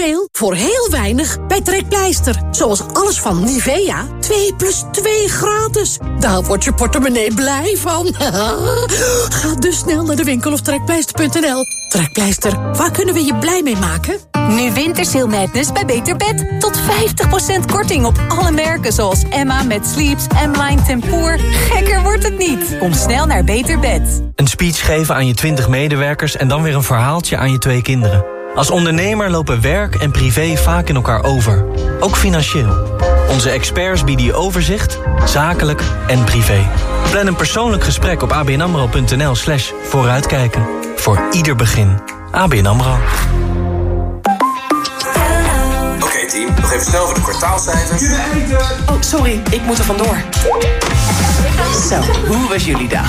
Veel voor heel weinig bij Trekpleister. Zoals alles van Nivea. 2 plus 2 gratis. Daar wordt je portemonnee blij van. Ga dus snel naar de winkel of trekpleister.nl. Trekpleister, waar kunnen we je blij mee maken? Nu Wintersail Madness bij Beter Bed. Tot 50% korting op alle merken zoals Emma met Sleeps, M-Line Tempoor. Gekker wordt het niet. Kom snel naar Beter Bed. Een speech geven aan je 20 medewerkers en dan weer een verhaaltje aan je twee kinderen. Als ondernemer lopen werk en privé vaak in elkaar over. Ook financieel. Onze experts bieden je overzicht, zakelijk en privé. Plan een persoonlijk gesprek op abnamro.nl slash vooruitkijken. Voor ieder begin. ABN AMRO. Oké team, nog even snel voor de kwartaalcijfers. Oh, sorry, ik moet er vandoor. Zo, hoe was jullie dag?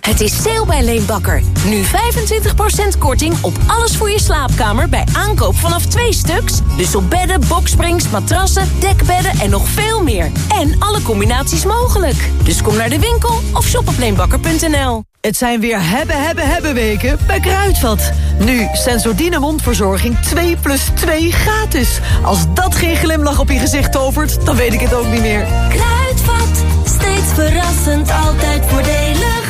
Het is sale bij Leenbakker. Nu 25% korting op alles voor je slaapkamer bij aankoop vanaf twee stuks. Dus op bedden, boksprings, matrassen, dekbedden en nog veel meer. En alle combinaties mogelijk. Dus kom naar de winkel of shop op leenbakker.nl. Het zijn weer hebben, hebben, hebben weken bij Kruidvat. Nu Sensordine mondverzorging 2 plus 2 gratis. Als dat geen glimlach op je gezicht tovert, dan weet ik het ook niet meer. Kruidvat, steeds verrassend, altijd voordelig.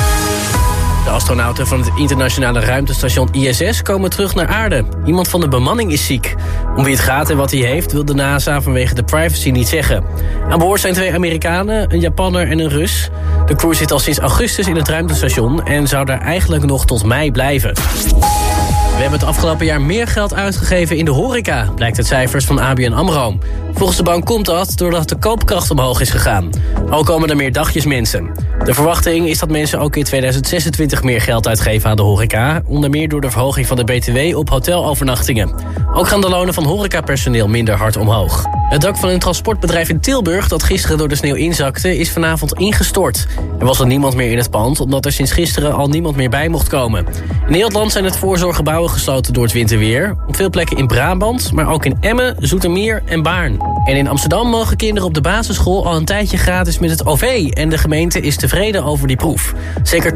De astronauten van het internationale ruimtestation ISS komen terug naar aarde. Iemand van de bemanning is ziek. Om wie het gaat en wat hij heeft wil de NASA vanwege de privacy niet zeggen. Aan boord zijn twee Amerikanen, een Japanner en een Rus. De crew zit al sinds augustus in het ruimtestation... en zou daar eigenlijk nog tot mei blijven. We hebben het afgelopen jaar meer geld uitgegeven in de horeca... blijkt uit cijfers van ABN AMRO. Volgens de bank komt dat doordat de koopkracht omhoog is gegaan. Ook komen er meer dagjes mensen. De verwachting is dat mensen ook in 2026 meer geld uitgeven aan de horeca... onder meer door de verhoging van de BTW op hotelovernachtingen. Ook gaan de lonen van horecapersoneel minder hard omhoog. Het dak van een transportbedrijf in Tilburg dat gisteren door de sneeuw inzakte... is vanavond ingestort. Er was er niemand meer in het pand... omdat er sinds gisteren al niemand meer bij mocht komen. In heel het land zijn het gesloten door het winterweer. Op veel plekken in Brabant, maar ook in Emmen, Zoetermeer en Baarn. En in Amsterdam mogen kinderen op de basisschool al een tijdje gratis met het OV... en de gemeente is tevreden over die proef. Zeker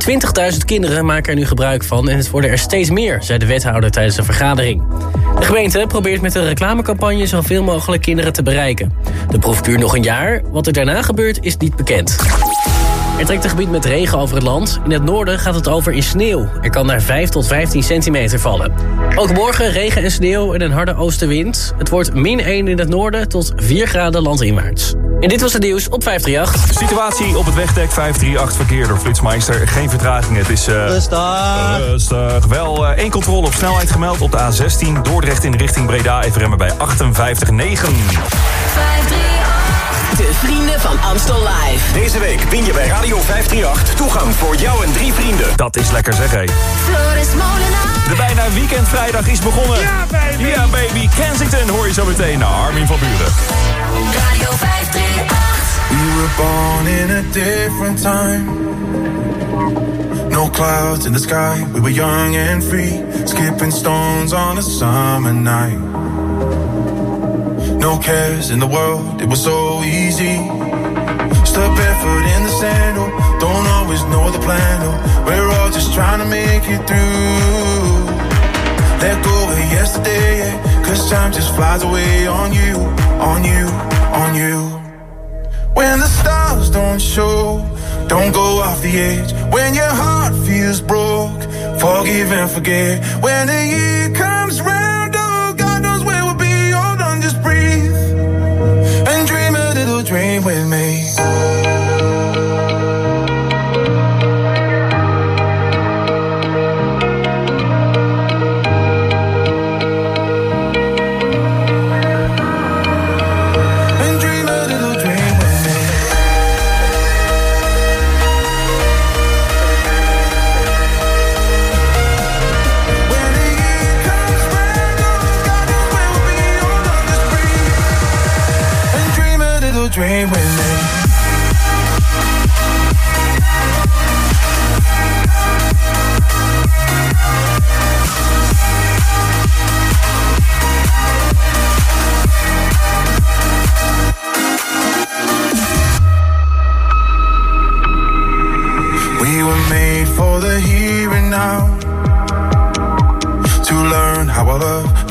20.000 kinderen maken er nu gebruik van... en het worden er steeds meer, zei de wethouder tijdens de vergadering. De gemeente probeert met een reclamecampagne... zoveel mogelijk kinderen te bereiken. De proef duurt nog een jaar. Wat er daarna gebeurt is niet bekend. Er trekt een gebied met regen over het land. In het noorden gaat het over in sneeuw. Er kan naar 5 tot 15 centimeter vallen. Ook morgen regen en sneeuw en een harde oostenwind. Het wordt min 1 in het noorden tot 4 graden landinwaarts. En dit was het nieuws op 538. Situatie op het wegdek 538 verkeer door Flitsmeister. Geen vertraging, het is... Uh, rustig. Rustig. Wel uh, één controle op snelheid gemeld op de A16. Dordrecht in richting Breda. Even remmen bij 58,9. 538. De vrienden van Amstel Live. Deze week win je bij Radio 538 toegang voor jou en drie vrienden. Dat is lekker zeg, hé. Floris Molenaar. De bijna weekendvrijdag is begonnen. Ja, baby. Ja, baby. Kensington hoor je zo meteen naar Armin van Buren. Radio 538. We were born in a different time. No clouds in the sky. We were young and free. Skipping stones on a summer night. No cares in the world, it was so easy. Step barefoot in the sandal, oh. don't always know the plan. Oh, we're all just trying to make it through. Let go of yesterday, yeah, cause time just flies away on you, on you, on you. When the stars don't show, don't go off the edge. When your heart feels broke, forgive and forget. When the year comes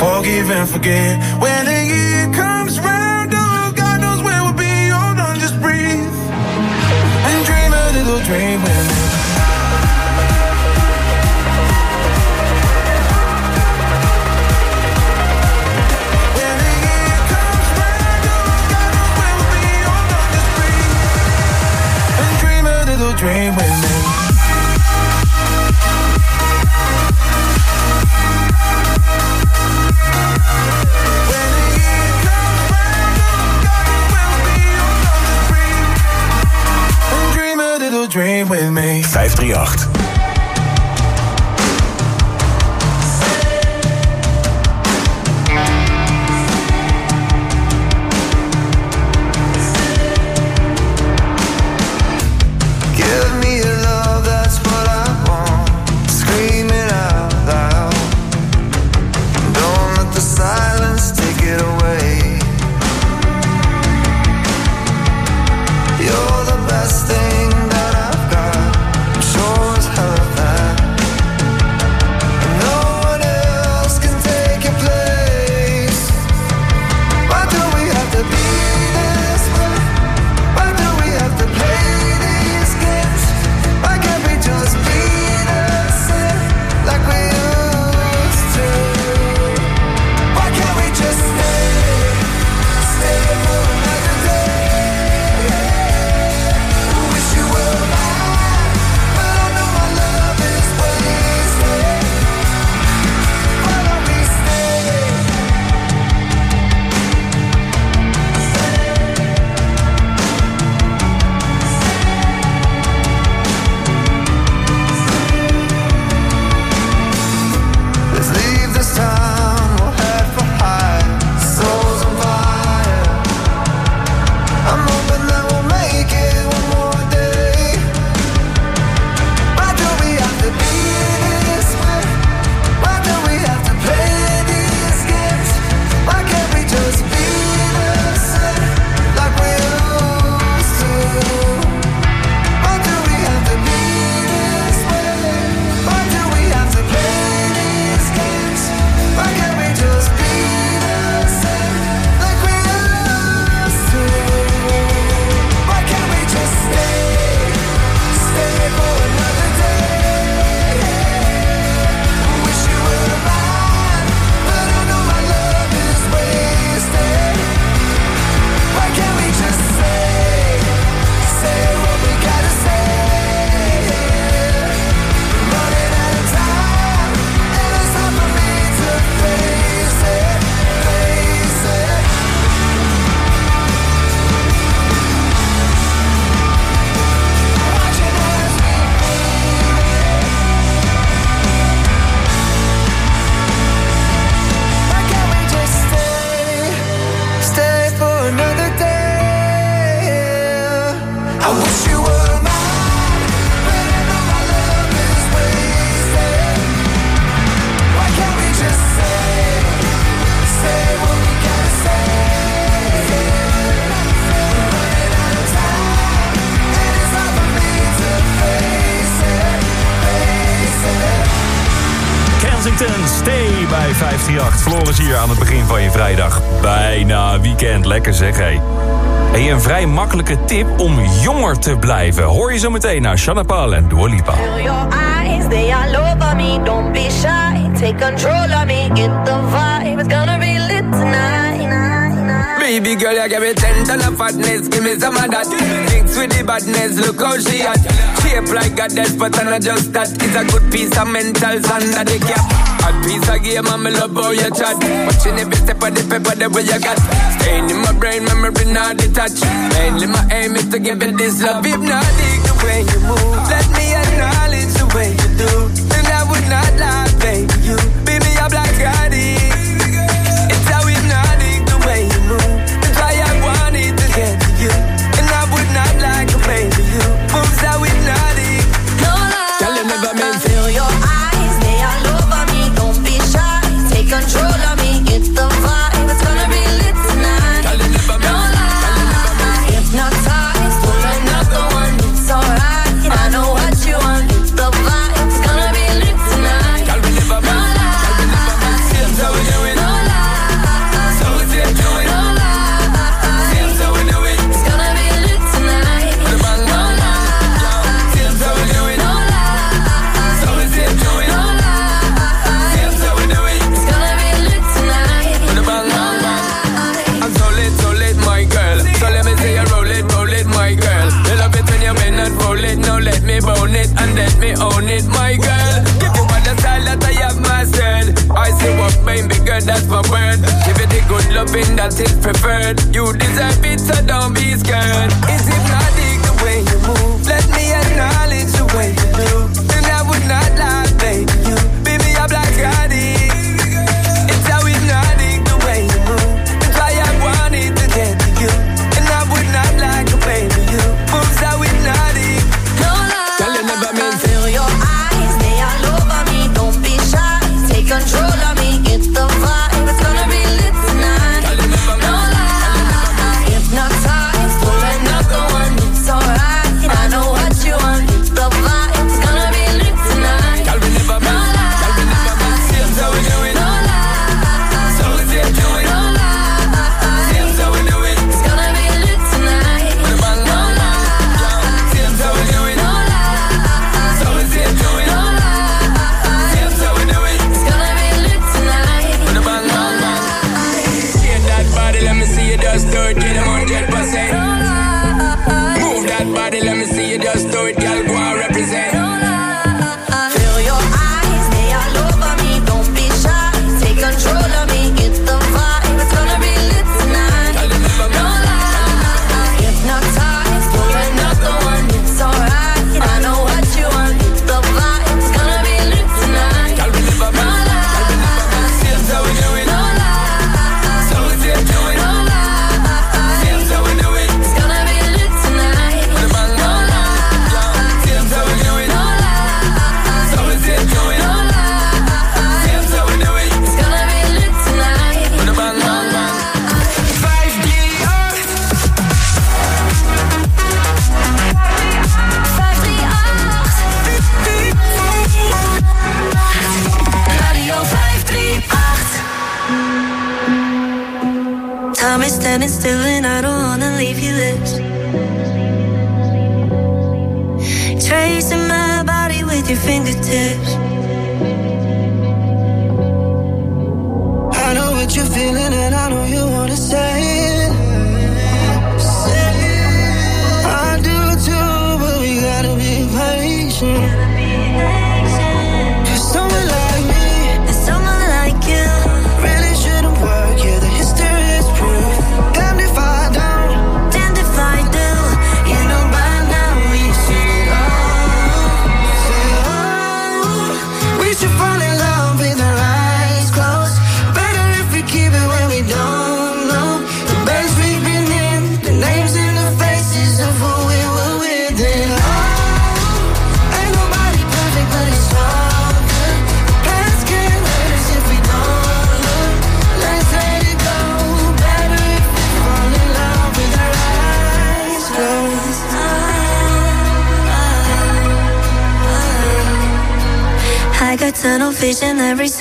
forgive and forget. When the year comes round, oh, God knows where we'll be. Hold on, just breathe and dream a little dream with me. Dream with with me. 538. Ge tip om jonger te blijven. Hoor je zo meteen naar Shanna Paul en Dua Lipa. Baby girl, you give me ten ton of fatness, give me some of that. With look she. shape like a death, but I just that. It's a good piece of mental under the cap. A piece of game, and me love how you chat. Watching every step of the paper, the way you got. Staying in my brain, memory not detached. Mainly my aim is to give you this love. If not, dig the way you move. Let me acknowledge the way you do. And I would not lie.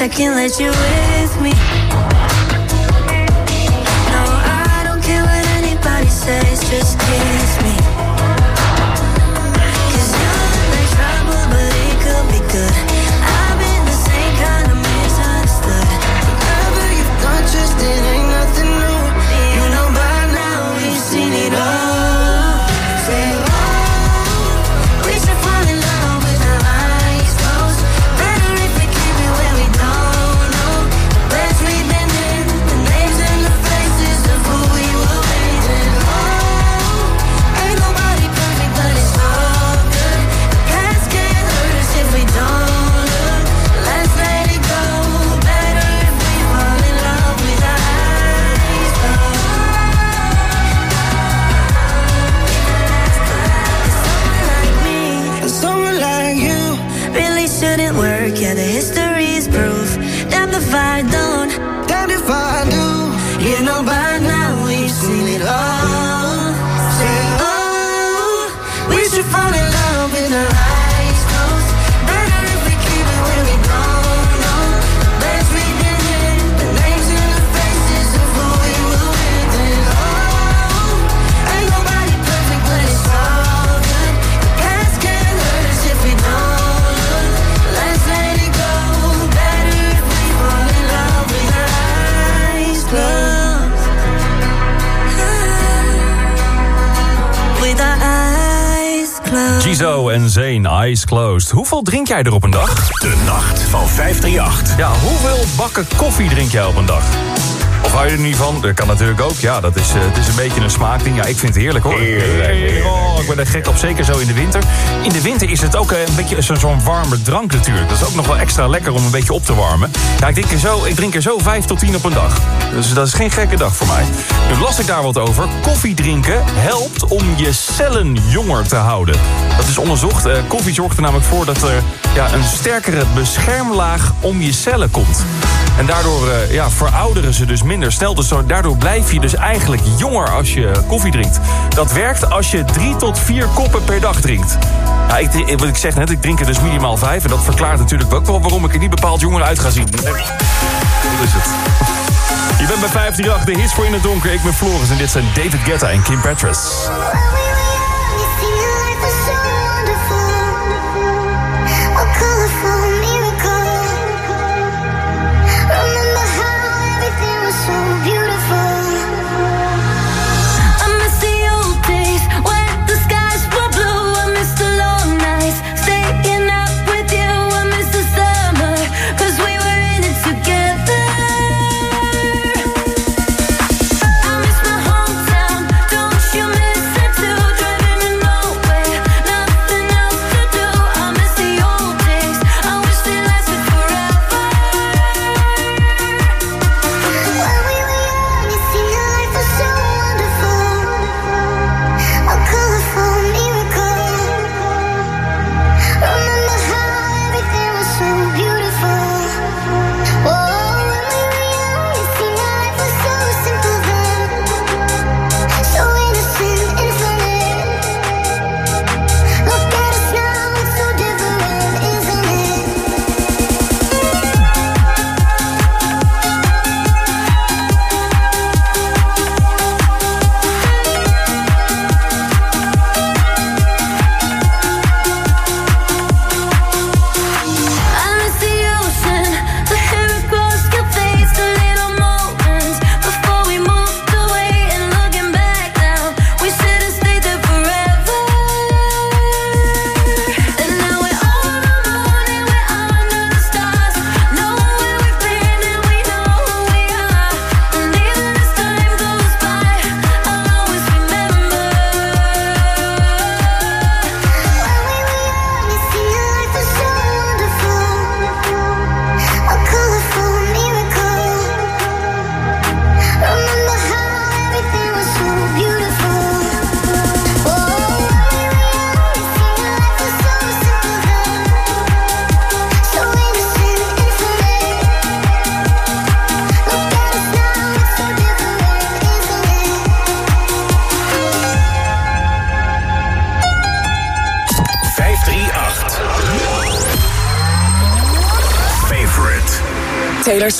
I can't let you Eyes Closed. Hoeveel drink jij er op een dag? De nacht van 538. Ja, hoeveel bakken koffie drink jij op een dag? Of hou je er niet van? Dat kan natuurlijk ook. Ja, dat is, eh, het is een beetje een smaakding. Ja, ik vind het heerlijk hoor. Oh, ik ben er gek op, zeker zo in de winter. In de winter is het ook eh, een beetje zo- zo'n warme drank natuurlijk. Dat is ook nog wel extra lekker om een beetje op te warmen. Ja, ik drink er zo, ik drink er zo 5 tot 10 op een dag. Dus dat is geen gekke dag voor mij. Nu las ik daar wat over. Koffie drinken helpt om je cellen jonger te houden. Dat is onderzocht. Eh, koffie zorgt er namelijk voor dat er ja, een sterkere beschermlaag om je cellen komt. En daardoor eh, ja, verouderen ze dus minder snel. Dus daardoor blijf je dus eigenlijk jonger als je koffie drinkt. Dat werkt als je drie tot vier koppen per dag drinkt. Ja, ik, wat ik zeg net, ik drink er dus minimaal vijf. En dat verklaart natuurlijk ook wel waarom ik er niet bepaald jonger uit ga zien. Dat is het. Je bent bij 538, de hits voor in het donker. Ik ben Floris en dit zijn David Guetta en Kim Petras.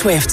Swift.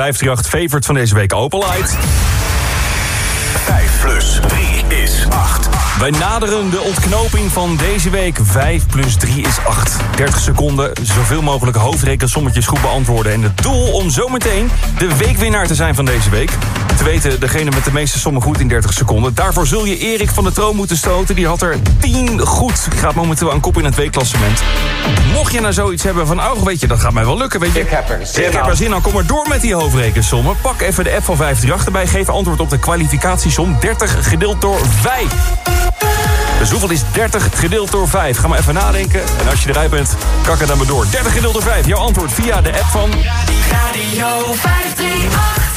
538 favorite van deze week openlight. 5 plus 3 is 8. Wij naderen de ontknoping van deze week. 5 plus 3 is 8. 30 seconden, zoveel mogelijk hoofdrekensommetjes goed beantwoorden. En het doel om zometeen de weekwinnaar te zijn van deze week te weten, degene met de meeste sommen goed in 30 seconden. Daarvoor zul je Erik van de Troon moeten stoten. Die had er 10 goed. Gaat momenteel aan kop in het weekklassement. Mocht je nou zoiets hebben van, oh weet je, dat gaat mij wel lukken. Weet je. Ik heb er zin, Ik heb er zin aan. Kom maar door met die hoofdrekensommen. Pak even de app van 538 erbij. Geef antwoord op de kwalificatiesom 30 gedeeld door 5. Dus hoeveel is 30 gedeeld door 5? Ga maar even nadenken. En als je eruit bent, kakken dan maar door. 30 gedeeld door 5. Jouw antwoord via de app van... Radio 538.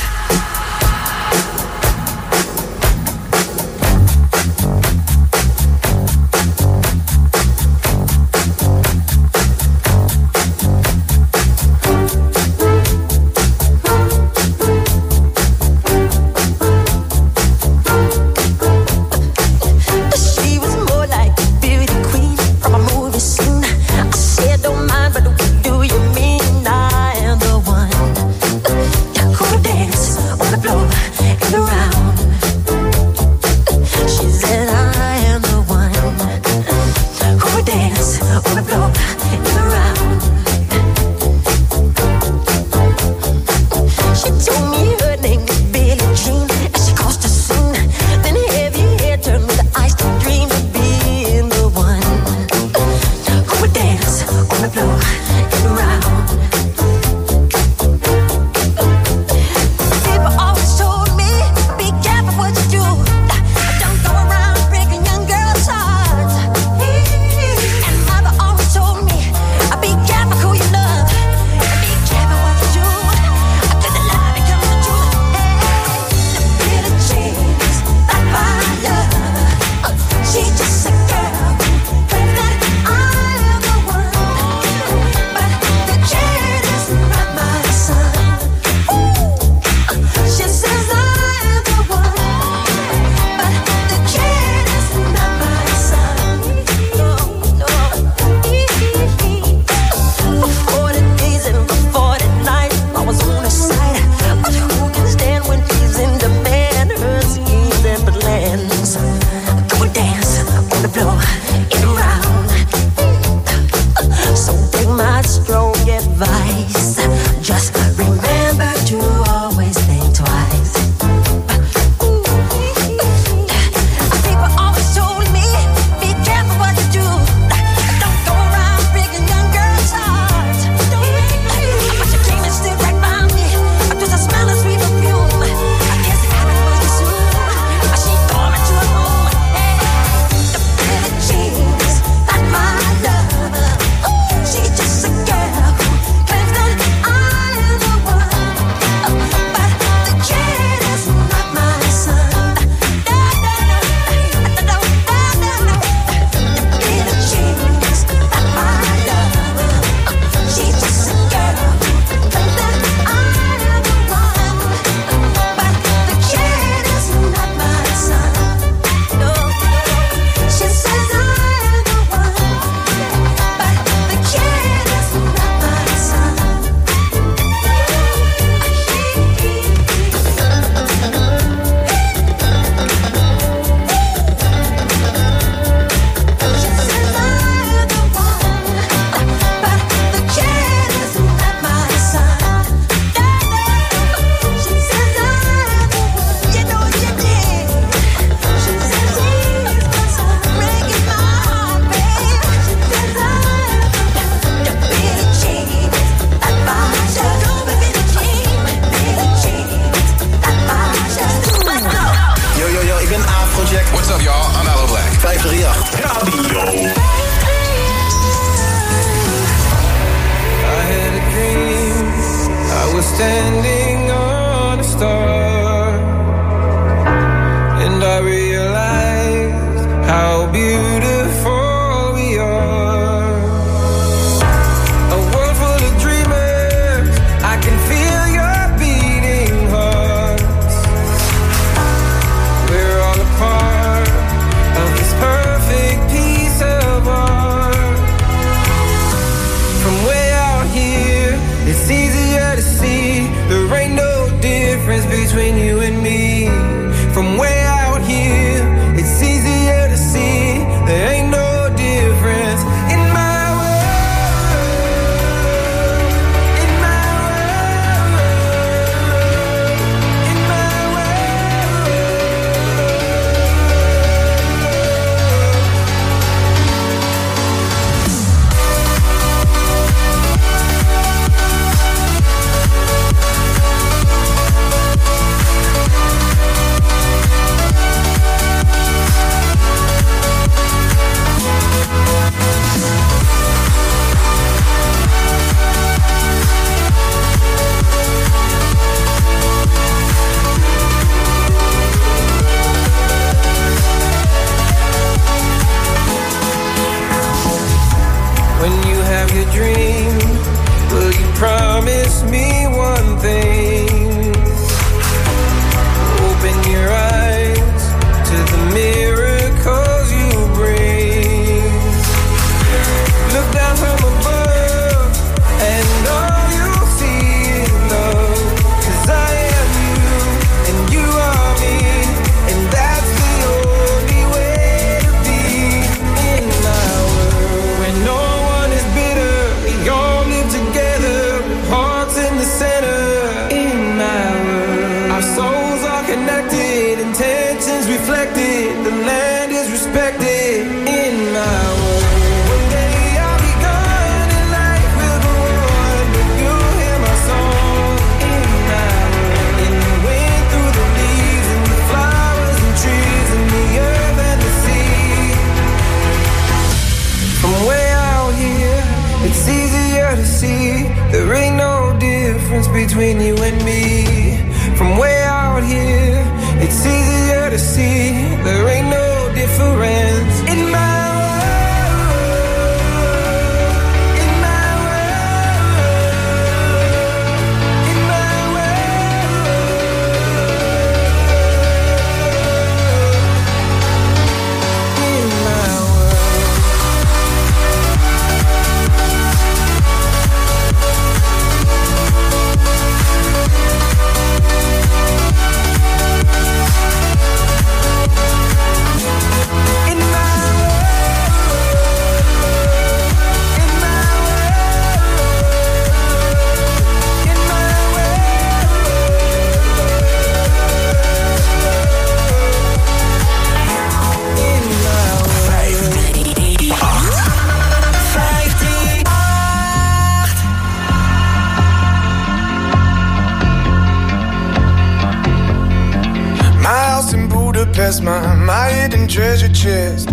chest.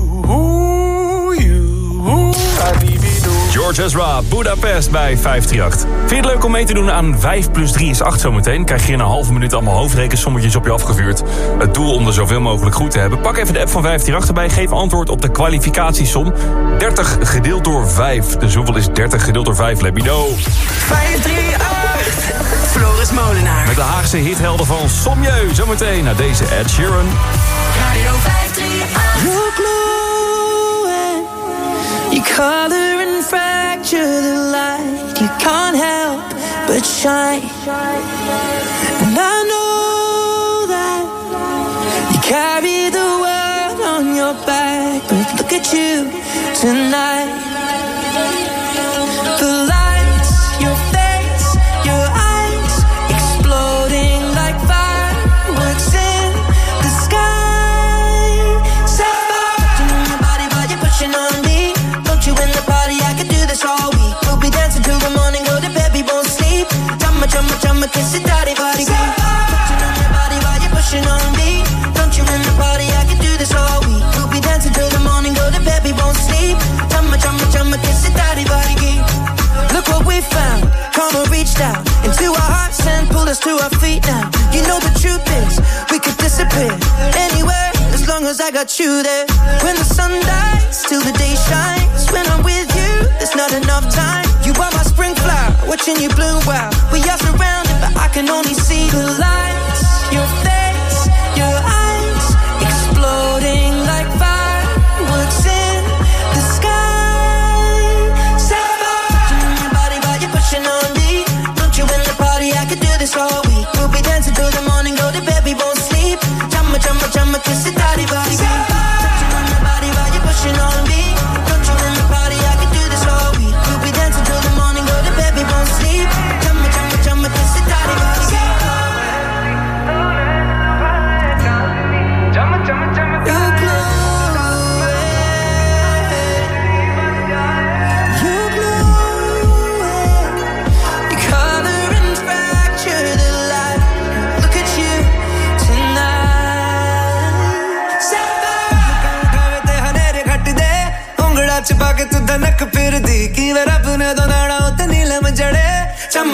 George Ezra, Budapest bij 538. Vind je het leuk om mee te doen aan 5 plus 3 is 8 zometeen? Krijg je in een halve minuut allemaal hoofdrekensommetjes op je afgevuurd. Het doel om er zoveel mogelijk goed te hebben. Pak even de app van 538 erbij. Geef antwoord op de kwalificatiesom. 30 gedeeld door 5. Dus hoeveel is 30 gedeeld door 5? Let me know. 538. Floris Molenaar. Met de Haagse hithelden van Somjeu. Zometeen naar deze Ed Sheeran. Radio 538. You're glowing. You color fracture the light. You can't help but shine. And I know that you carry the world on your back. But look at you tonight. Chumma, kiss it, daddy, body. Touching on your body while you're pushing on me. Don't you in the party? I can do this all week. We'll be dancing till the morning, go to bed, we won't sleep. Chumma, chumma, chumma, kiss it, daddy, body. Look what we found. Karma reached out into our hearts and pulled us to our feet now. You know the truth is, we could disappear anywhere as long as I got you there. When the sun dies, till the day shines. When I'm with you, there's not enough time. You are my spring flower, watching you bloom wild. We are surrounded, can only see the lights.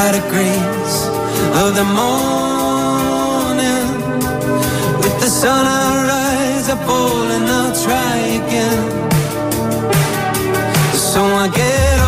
by the grace of the morning. With the sun I rise, I fall and I'll try again. So I get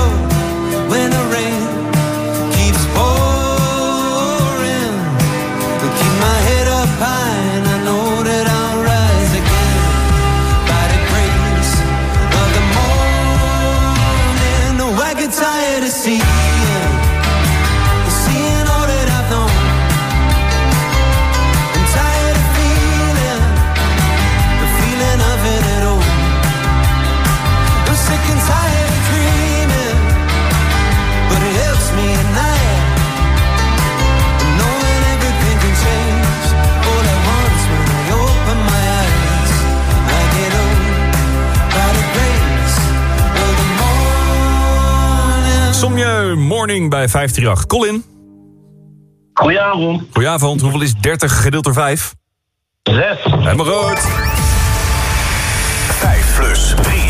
Morning bij 538. Colin. Goedenavond. Goedenavond. Hoeveel is 30 gedeeld door 5? 6. Helemaal goed. 5 plus 3 is 8.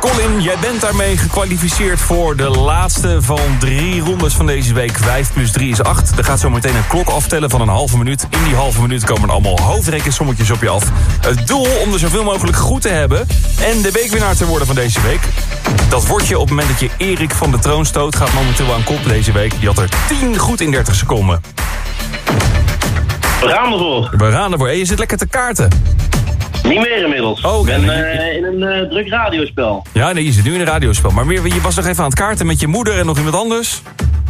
Colin, jij bent daarmee gekwalificeerd voor de laatste van drie rondes van deze week. 5 plus 3 is 8. Er gaat zo meteen een klok aftellen van een halve minuut. In die halve minuut komen er allemaal hoofdrekensommetjes op je af. Het doel om er zoveel mogelijk goed te hebben en de weekwinnaar te worden van deze week. Dat word je op het moment dat je Erik van de troon stoot. Gaat momenteel aan kop deze week. Die had er 10 goed in 30 seconden. We gaan ervoor. We gaan ervoor. En je zit lekker te kaarten. Niet meer inmiddels. Oh, ik ben eh, in een eh, druk radiospel. Ja, nee, je zit nu in een radiospel. Maar meer, je was nog even aan het kaarten met je moeder en nog iemand anders.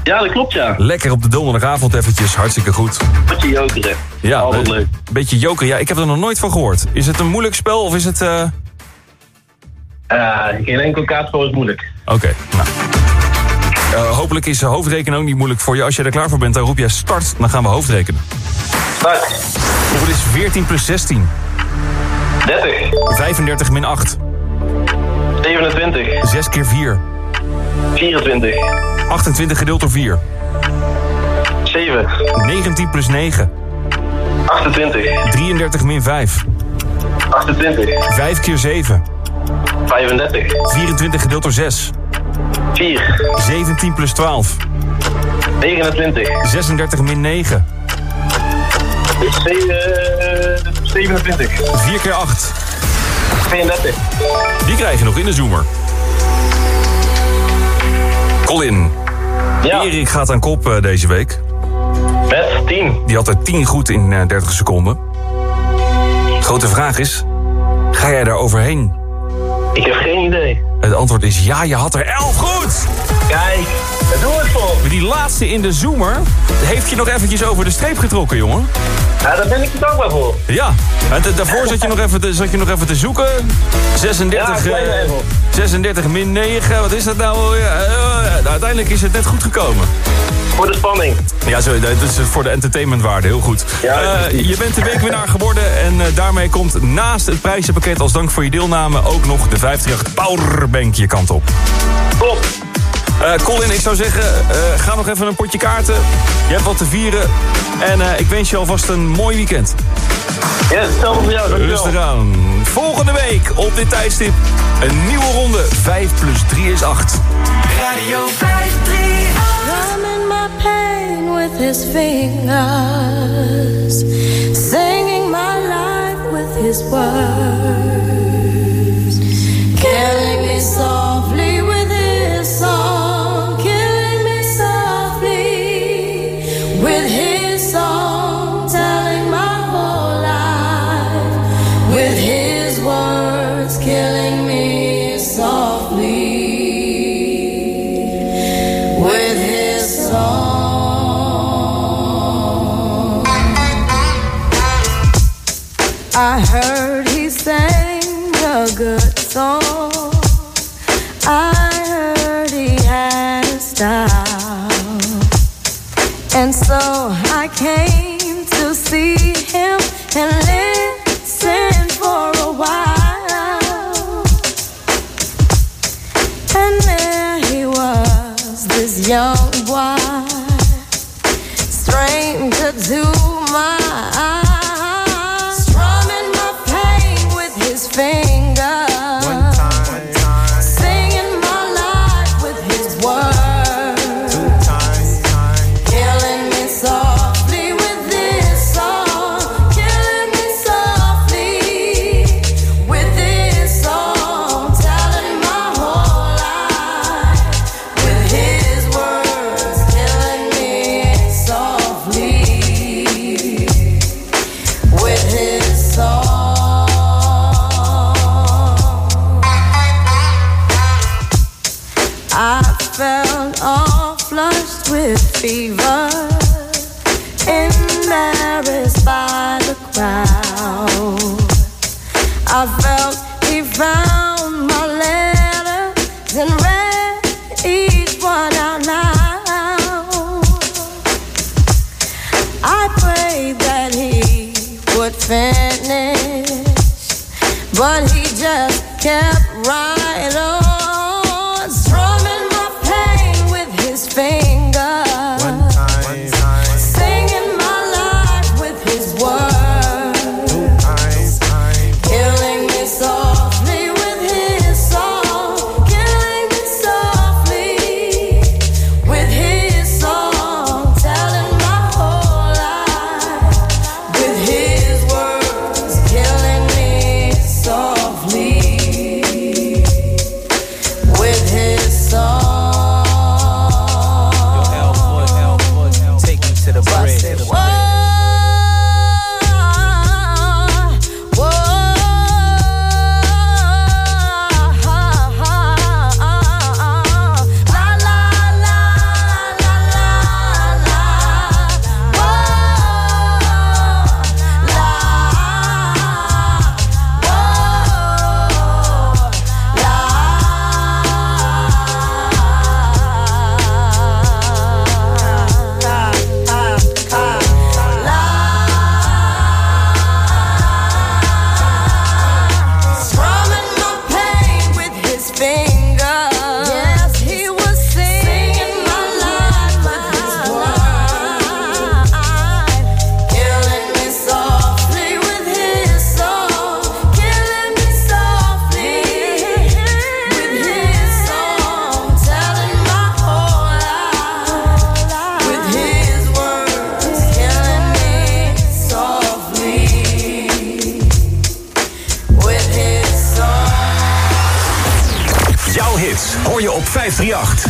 Ja, dat klopt ja. Lekker op de donderdagavond eventjes. Hartstikke goed. Wat je jokeren. Ja, Altijd een leuk. beetje joker. Ja, ik heb er nog nooit van gehoord. Is het een moeilijk spel of is het... Eh, geen enkel kaartspel is moeilijk. Oké, nou. Hopelijk is hoofdrekenen ook niet moeilijk voor je. Als je er klaar voor bent, dan roep jij start. Dan gaan we hoofdrekenen. Start. Hoeveel is 14 plus 16? 30. 35 min 8. 27. 6 keer 4. 24. 28 gedeeld door 4. 7. 19 plus 9. 28. 33 min 5. 28. 5 keer 7. 35. 24 gedeeld door 6. 4. 17 plus 12. 29. 36 min 9. Dus ze- eh, 27. 4 keer 8. 32. Die krijg je nog in de zoomer. Colin. Erik gaat aan kop eh, deze week. Met 10. Die had er 10 goed in eh, 30 seconden. Grote vraag is, ga jij daar overheen? Ik heb geen idee. Het antwoord is ja, je had er 11 goed! Kijk, daar doen we het voor. Die laatste in de zoomer heeft je nog eventjes over de streep getrokken, jongen. Ja, daar ben ik het ook wel voor. Ja, en daarvoor zat je, nog even te, zat je nog even te zoeken. 36, Ja, kleine eh, even. 36 min 9, wat is dat nou? Ja, eh, uiteindelijk is het net goed gekomen. Voor de spanning. Ja, zo, dat is voor de entertainmentwaarde, heel goed. Eh, je bent de weekwinnaar geworden en eh, daarmee komt naast het prijzenpakket als dank voor je deelname ook nog de 538 Powerbank je kant op. Klopt. Eh, Colin, ik zou zeggen, eh, ga nog even een potje kaarten. Je hebt wat te vieren. En eh, ik wens je alvast een mooi weekend. Ja, hetzelfde voor jou. dankjewel. Rustig aan. Volgende week op dit tijdstip een nieuwe ronde. 5 plus 3 is 8. Radio 538. Numbing my pain with his fingers, singing my life with his words, killing me softly heard the. 538.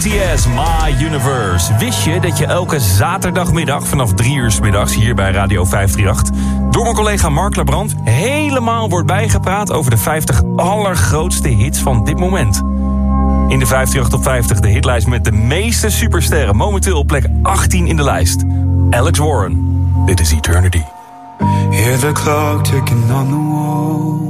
BTS, My Universe. Wist je dat je elke zaterdagmiddag vanaf drie uur middags hier bij Radio 538 door mijn collega Mark Labrand helemaal wordt bijgepraat over de 50 allergrootste hits van dit moment? In de 538 op 50 de hitlijst met de meeste supersterren, momenteel op plek 18 in de lijst. Alex Warren. Dit is Eternity. Hear the clock ticking on the wall.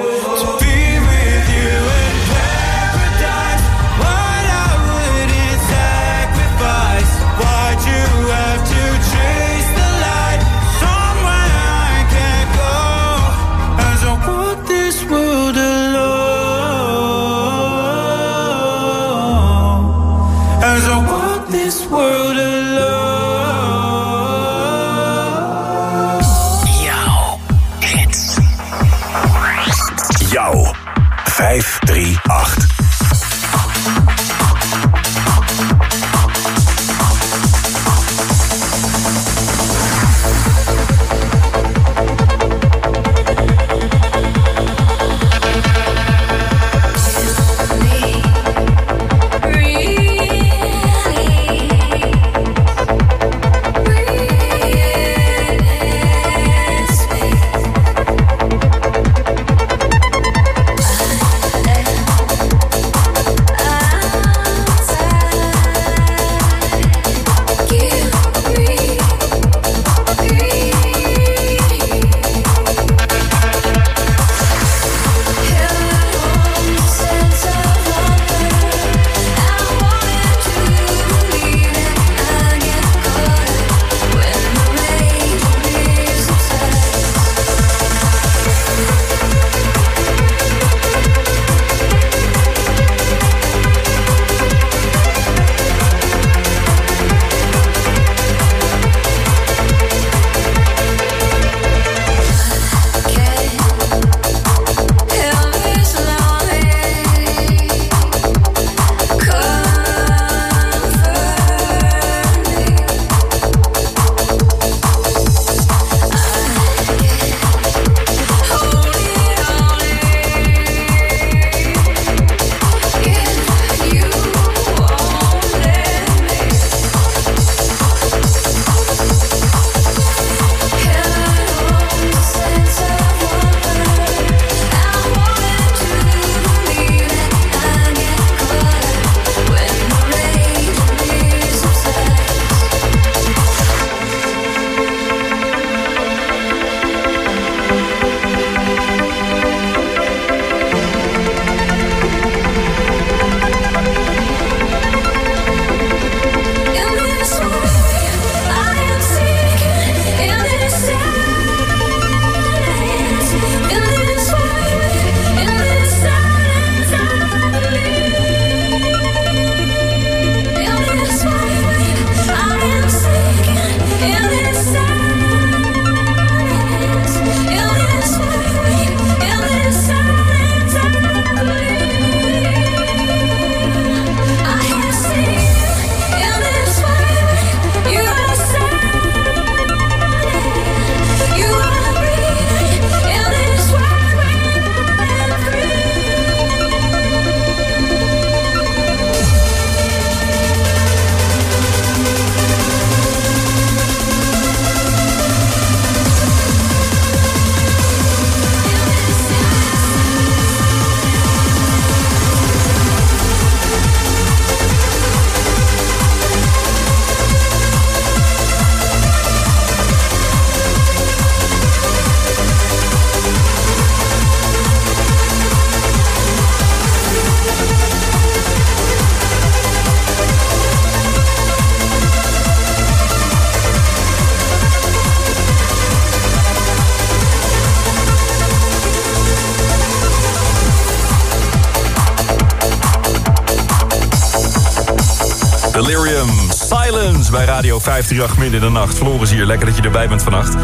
Bij Radio 538 midden in de nacht. Floris hier, lekker dat je erbij bent vannacht.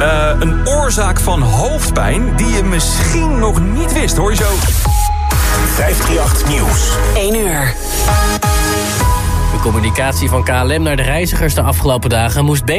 Eh, een oorzaak van hoofdpijn die je misschien nog niet wist, hoor je zo. 538 Nieuws. 1 uur. De communicatie van KLM naar de reizigers de afgelopen dagen moest beter